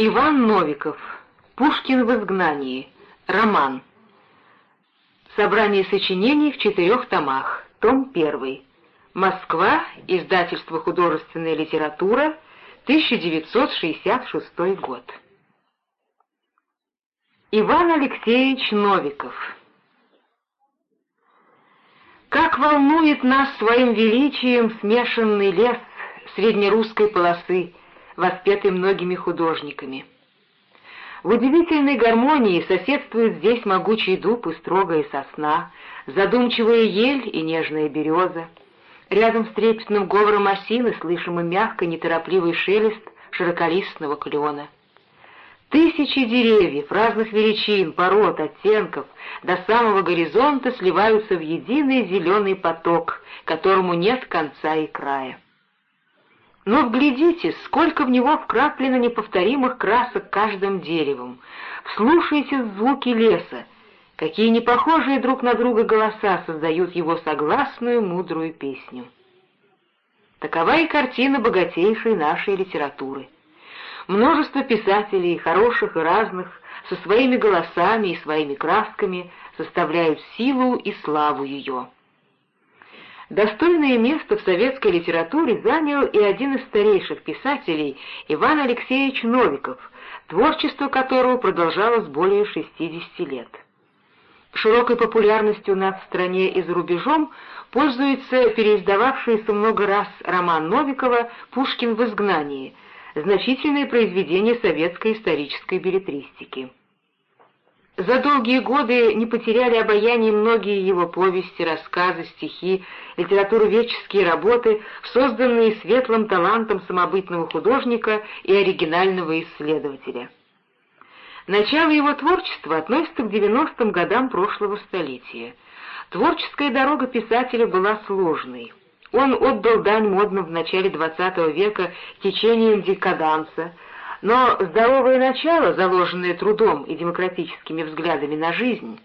Иван Новиков. Пушкин в изгнании. Роман. Собрание сочинений в четырех томах. Том 1. Москва. Издательство «Художественная литература», 1966 год. Иван Алексеевич Новиков. Как волнует нас своим величием смешанный лес среднерусской полосы, воспетый многими художниками. В удивительной гармонии соседствуют здесь могучий дуб и строгая сосна, задумчивая ель и нежная береза. Рядом с трепетным говором осины слышим и мягко неторопливый шелест широколистного клена. Тысячи деревьев разных величин, пород, оттенков до самого горизонта сливаются в единый зеленый поток, которому нет конца и края. Но вглядитесь, сколько в него вкраплено неповторимых красок каждым деревом. Вслушайтесь в звуки леса, какие непохожие друг на друга голоса создают его согласную мудрую песню. Такова и картина богатейшей нашей литературы. Множество писателей, хороших и разных, со своими голосами и своими красками составляют силу и славу ее. Достойное место в советской литературе занял и один из старейших писателей Иван Алексеевич Новиков, творчество которого продолжалось более 60 лет. Широкой популярностью у нас в стране и за рубежом пользуется переиздававшийся много раз роман Новикова «Пушкин в изгнании», значительное произведение советской исторической билетристики. За долгие годы не потеряли обаяние многие его повести, рассказы, стихи, литературоведческие работы, созданные светлым талантом самобытного художника и оригинального исследователя. Начало его творчества относится к 90-м годам прошлого столетия. Творческая дорога писателя была сложной. Он отдал дань модным в начале XX века течениям декаданса, но здоровое начало, заложенное трудом и демократическими взглядами на жизнь,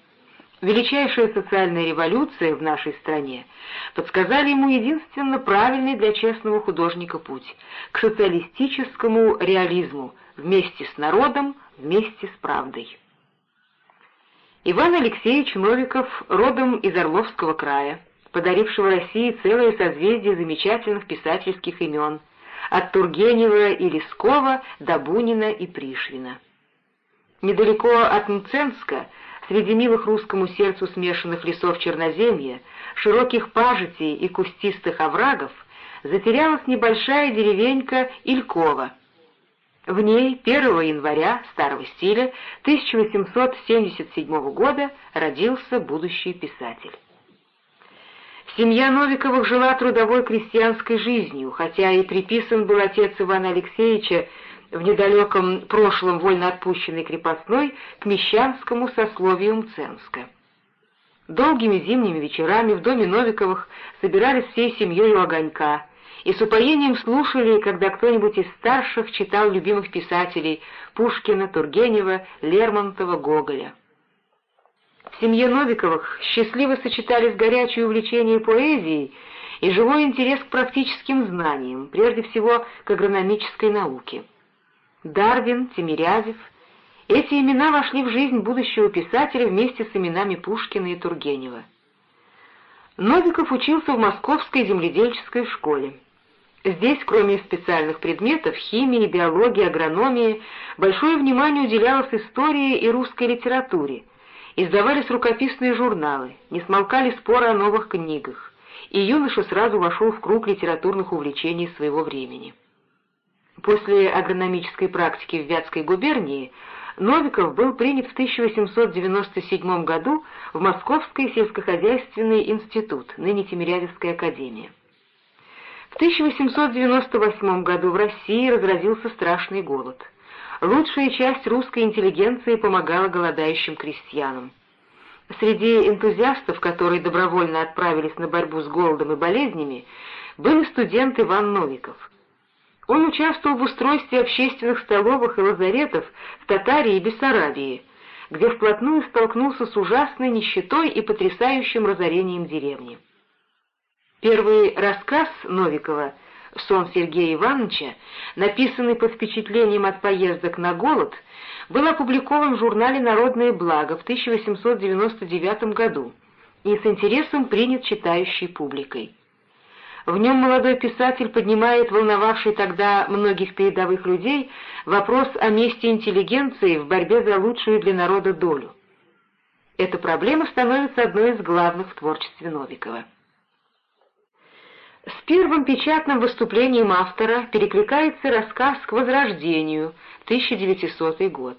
величайшая социальная революция в нашей стране, подсказали ему единственно правильный для честного художника путь — к социалистическому реализму, вместе с народом, вместе с правдой. Иван Алексеевич Новиков родом из Орловского края, подарившего России целое созвездие замечательных писательских имен — от Тургенева и Лескова до Бунина и Пришвина. Недалеко от Мценска, среди милых русскому сердцу смешанных лесов Черноземья, широких пажитей и кустистых оврагов, затерялась небольшая деревенька Илькова. В ней 1 января старого стиля 1877 года родился будущий писатель. Семья Новиковых жила трудовой крестьянской жизнью, хотя и приписан был отец Ивана Алексеевича в недалеком прошлом вольноотпущенной крепостной к мещанскому сословию Мценска. Долгими зимними вечерами в доме Новиковых собирались всей семьей у огонька и с упоением слушали, когда кто-нибудь из старших читал любимых писателей Пушкина, Тургенева, Лермонтова, Гоголя. В семье Новиковых счастливо сочетались горячее увлечение поэзией и живой интерес к практическим знаниям, прежде всего к агрономической науке. Дарвин, Тимирязев — эти имена вошли в жизнь будущего писателя вместе с именами Пушкина и Тургенева. Новиков учился в Московской земледельческой школе. Здесь, кроме специальных предметов химии, биологии, агрономии, большое внимание уделялось истории и русской литературе — Издавались рукописные журналы, не смолкали споры о новых книгах, и юноша сразу вошел в круг литературных увлечений своего времени. После агрономической практики в Вятской губернии Новиков был принят в 1897 году в Московский сельскохозяйственный институт, ныне Тимирязевская академия. В 1898 году в России разразился страшный голод – лучшая часть русской интеллигенции помогала голодающим крестьянам. Среди энтузиастов, которые добровольно отправились на борьбу с голодом и болезнями, был и студент Иван Новиков. Он участвовал в устройстве общественных столовых и лазаретов в Татарии и Бессарабии, где вплотную столкнулся с ужасной нищетой и потрясающим разорением деревни. Первый рассказ Новикова «Сон Сергея Ивановича», написанный под впечатлением от поездок на голод, был опубликован в журнале «Народное благо» в 1899 году и с интересом принят читающей публикой. В нем молодой писатель поднимает волновавший тогда многих передовых людей вопрос о месте интеллигенции в борьбе за лучшую для народа долю. Эта проблема становится одной из главных в творчестве Новикова. С первым печатным выступлением автора перекликается рассказ «К возрождению» 1900 год.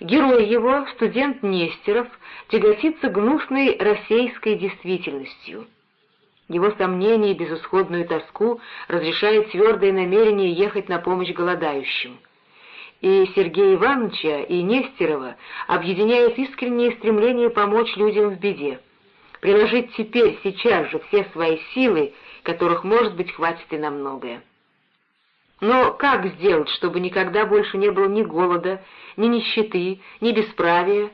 Герой его, студент Нестеров, тяготится гнусной российской действительностью. Его сомнения и безысходную тоску разрешает твердое намерение ехать на помощь голодающим. И Сергея Ивановича, и Нестерова объединяет искреннее стремление помочь людям в беде, приложить теперь, сейчас же все свои силы, которых, может быть, хватит и на многое. Но как сделать, чтобы никогда больше не было ни голода, ни нищеты, ни бесправия?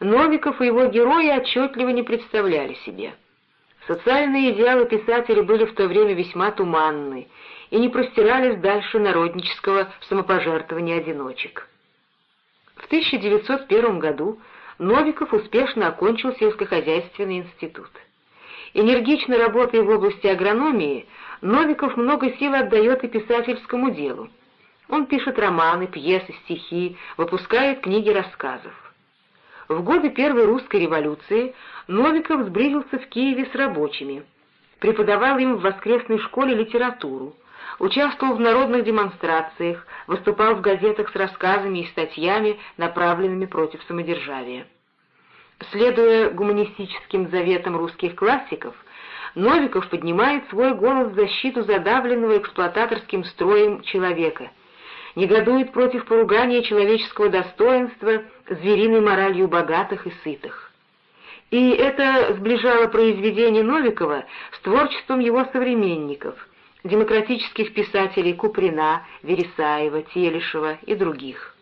Новиков и его герои отчетливо не представляли себе. Социальные идеалы писателя были в то время весьма туманны и не простирались дальше народнического самопожертвования одиночек. В 1901 году Новиков успешно окончил сельскохозяйственный институт. Энергично работая в области агрономии, Новиков много сил отдает и писательскому делу. Он пишет романы, пьесы, стихи, выпускает книги рассказов. В годы Первой русской революции Новиков сблизился в Киеве с рабочими, преподавал им в воскресной школе литературу, участвовал в народных демонстрациях, выступал в газетах с рассказами и статьями, направленными против самодержавия. Следуя гуманистическим заветам русских классиков, Новиков поднимает свой голос в защиту задавленного эксплуататорским строем человека, негодует против поругания человеческого достоинства звериной моралью богатых и сытых. И это сближало произведение Новикова с творчеством его современников, демократических писателей Куприна, Вересаева, Телешева и других.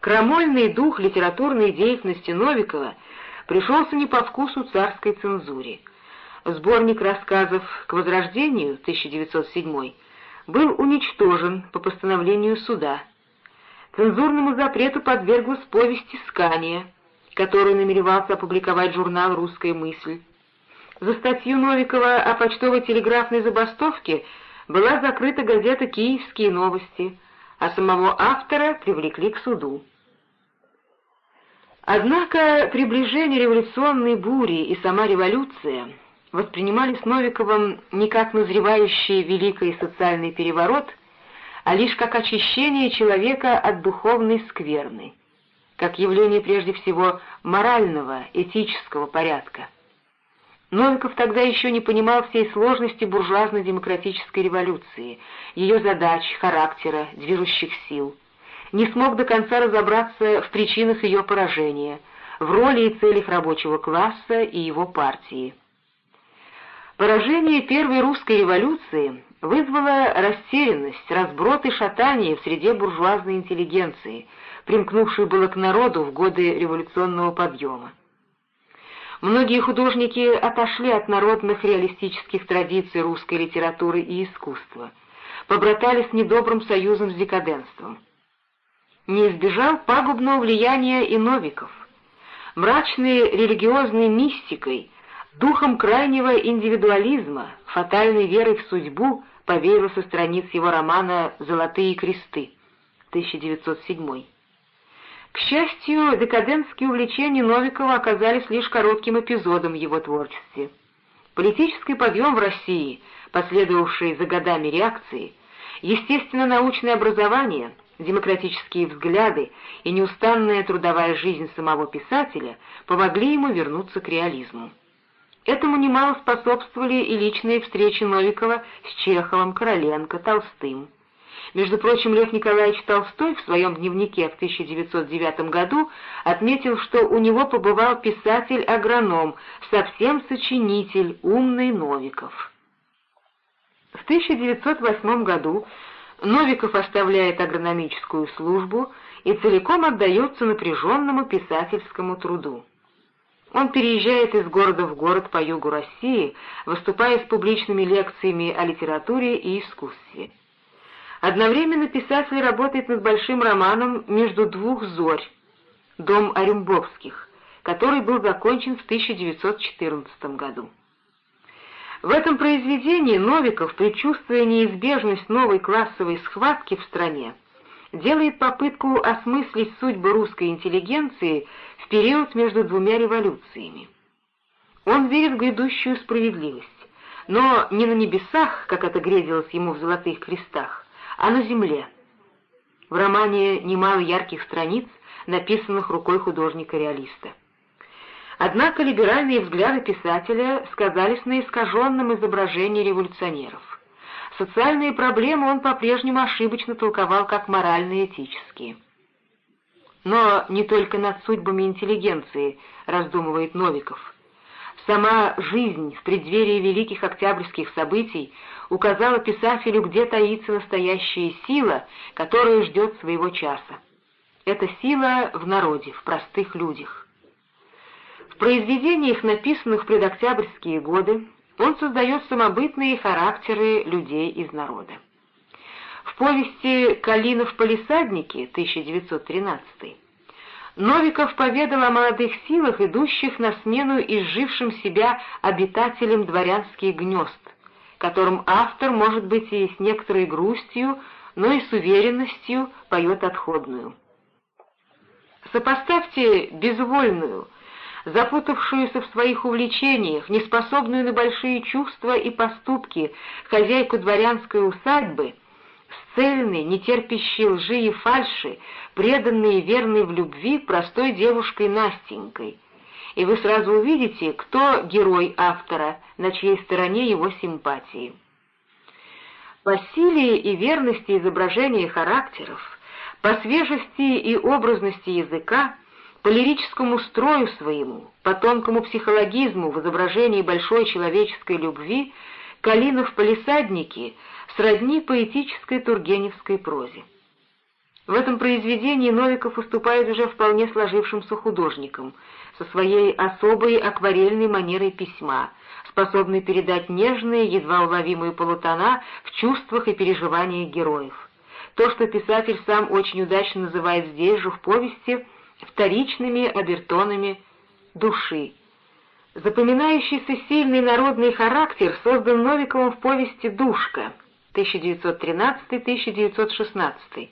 Крамольный дух литературной деятельности Новикова пришелся не по вкусу царской цензуре. Сборник рассказов «К возрождению» 1907 был уничтожен по постановлению суда. Цензурному запрету подверглась повесть «Искание», которую намеревался опубликовать журнал «Русская мысль». За статью Новикова о почтово-телеграфной забастовке была закрыта газета «Киевские новости», а самого автора привлекли к суду. Однако приближение революционной бури и сама революция воспринимались Новиковым не как назревающий великий социальный переворот, а лишь как очищение человека от духовной скверны, как явление прежде всего морального, этического порядка. Новиков тогда еще не понимал всей сложности буржуазно-демократической революции, ее задач, характера, движущих сил. Не смог до конца разобраться в причинах ее поражения, в роли и целях рабочего класса и его партии. Поражение Первой русской революции вызвало растерянность, разброд и шатание в среде буржуазной интеллигенции, примкнувшей было к народу в годы революционного подъема. Многие художники отошли от народных реалистических традиций русской литературы и искусства, побратались недобрым союзом с декаденством. Не избежал пагубного влияния и Новиков. Мрачной религиозной мистикой, духом крайнего индивидуализма, фатальной верой в судьбу повеяло со страниц его романа «Золотые кресты» 1907 к счастью, декадентские увлечения Новикова оказались лишь коротким эпизодом в его творчестве. Политический подъем в России, последовавший за годами реакции, естественно-научное образование, демократические взгляды и неустанная трудовая жизнь самого писателя помогли ему вернуться к реализму. Этому немало способствовали и личные встречи Новикова с Чеховым, Короленко, Толстым. Между прочим, Лев Николаевич Толстой в своем дневнике в 1909 году отметил, что у него побывал писатель-агроном, совсем сочинитель, умный Новиков. В 1908 году Новиков оставляет агрономическую службу и целиком отдается напряженному писательскому труду. Он переезжает из города в город по югу России, выступая с публичными лекциями о литературе и искусстве. Одновременно писатель работает над большим романом «Между двух зорь» «Дом Орюмбовских», который был закончен в 1914 году. В этом произведении Новиков, предчувствуя неизбежность новой классовой схватки в стране, делает попытку осмыслить судьбу русской интеллигенции в период между двумя революциями. Он верит в грядущую справедливость, но не на небесах, как это грезилось ему в «Золотых крестах», а на земле. В романе немало ярких страниц, написанных рукой художника-реалиста. Однако либеральные взгляды писателя сказались на искаженном изображении революционеров. Социальные проблемы он по-прежнему ошибочно толковал как морально-этические. Но не только над судьбами интеллигенции раздумывает Новиков. Сама жизнь в преддверии великих октябрьских событий указала писателю, где таится настоящая сила, которая ждет своего часа. Эта сила в народе, в простых людях. В произведениях, написанных в предоктябрьские годы, он создает самобытные характеры людей из народа. В повести «Калинов полисадники» 1913 Новиков поведал о молодых силах, идущих на смену изжившим себя обитателям дворянских гнезд, которым автор, может быть, и с некоторой грустью, но и с уверенностью поет отходную. Сопоставьте безвольную, запутавшуюся в своих увлечениях, неспособную на большие чувства и поступки хозяйку дворянской усадьбы, с цельной, нетерпящей лжи и фальши, преданной и верной в любви простой девушкой Настенькой. И вы сразу увидите, кто герой автора, на чьей стороне его симпатии. По силе и верности изображения характеров, по свежести и образности языка, по лирическому строю своему, по тонкому психологизму в изображении большой человеческой любви Калинов «Полисадники» сродни поэтической тургеневской прозе. В этом произведении Новиков выступает уже вполне сложившимся художником, со своей особой акварельной манерой письма, способной передать нежные, едва уловимые полутона в чувствах и переживаниях героев. То, что писатель сам очень удачно называет здесь же в повести – вторичными обертонами души. Запоминающийся сильный народный характер создан Новиковым в повести «Душка» 1913-1916.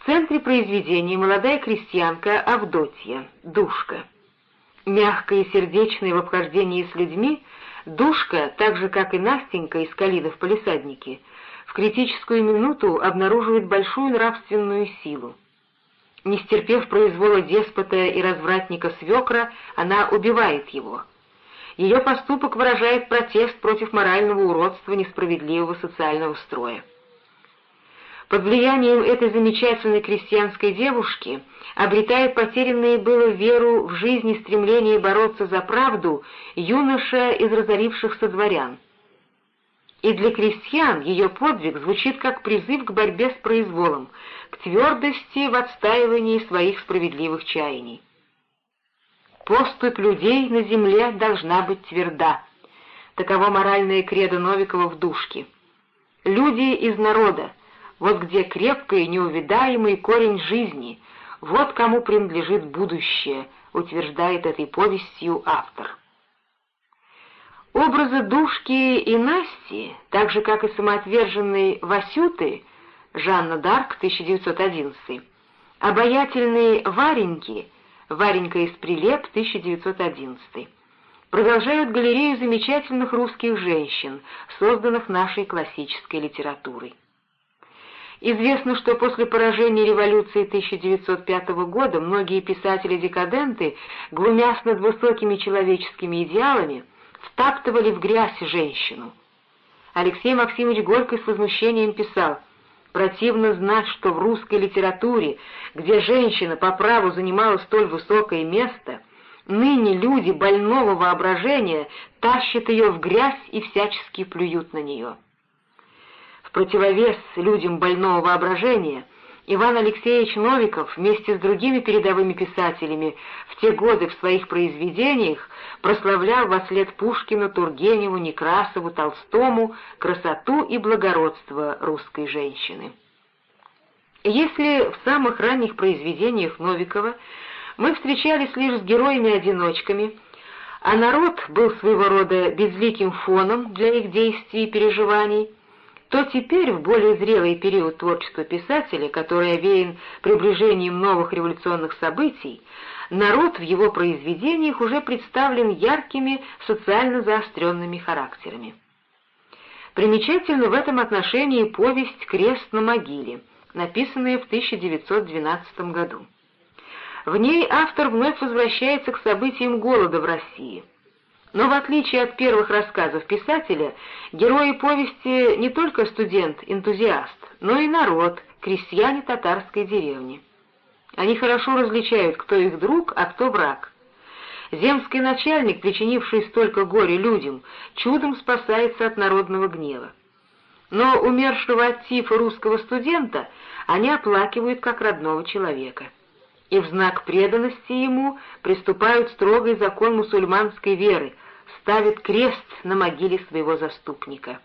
В центре произведения молодая крестьянка Авдотья, Душка. Мягкая и сердечная в обхождении с людьми, Душка, так же как и Настенька из Калида в «Полисаднике», в критическую минуту обнаруживает большую нравственную силу. Не стерпев произвола деспота и развратника свекра, она убивает его. Ее поступок выражает протест против морального уродства несправедливого социального строя. Под влиянием этой замечательной крестьянской девушки обретает потерянные было веру в жизнь и стремление бороться за правду юноша из разорившихся дворян. И для крестьян ее подвиг звучит как призыв к борьбе с произволом, к твердости в отстаивании своих справедливых чаяний. Поступь людей на земле должна быть тверда. Таково моральное кредо Новикова в душке. Люди из народа, вот где крепкий и неувидаемый корень жизни, вот кому принадлежит будущее, утверждает этой повестью автор. Образы Душки и Насти, так же, как и самоотверженной Васюты, Жанна Дарк, 1911, обаятельные Вареньки, Варенька из Прилеп, 1911, продолжают галерею замечательных русских женщин, созданных нашей классической литературой. Известно, что после поражения революции 1905 года многие писатели-декаденты, глумясь над высокими человеческими идеалами, втаптывали в грязь женщину. Алексей Максимович Горько с возмущением писал «Противно знать, что в русской литературе, где женщина по праву занимала столь высокое место, ныне люди больного воображения тащат ее в грязь и всячески плюют на нее». Противовес людям больного воображения Иван Алексеевич Новиков вместе с другими передовыми писателями в те годы в своих произведениях прославлял во след Пушкину, Тургеневу, Некрасову, Толстому красоту и благородство русской женщины. Если в самых ранних произведениях Новикова мы встречались лишь с героями-одиночками, а народ был своего рода безликим фоном для их действий и переживаний, то теперь, в более зрелый период творчества писателя, который овеян приближением новых революционных событий, народ в его произведениях уже представлен яркими социально заостренными характерами. Примечательна в этом отношении повесть «Крест на могиле», написанная в 1912 году. В ней автор вновь возвращается к событиям голода в России. Но в отличие от первых рассказов писателя, герои повести не только студент-энтузиаст, но и народ, крестьяне татарской деревни. Они хорошо различают, кто их друг, а кто враг. Земский начальник, причинивший столько горя людям, чудом спасается от народного гнева. Но умершего от тифа русского студента они оплакивают как родного человека и в знак преданности ему приступают строгий закон мусульманской веры, ставят крест на могиле своего заступника.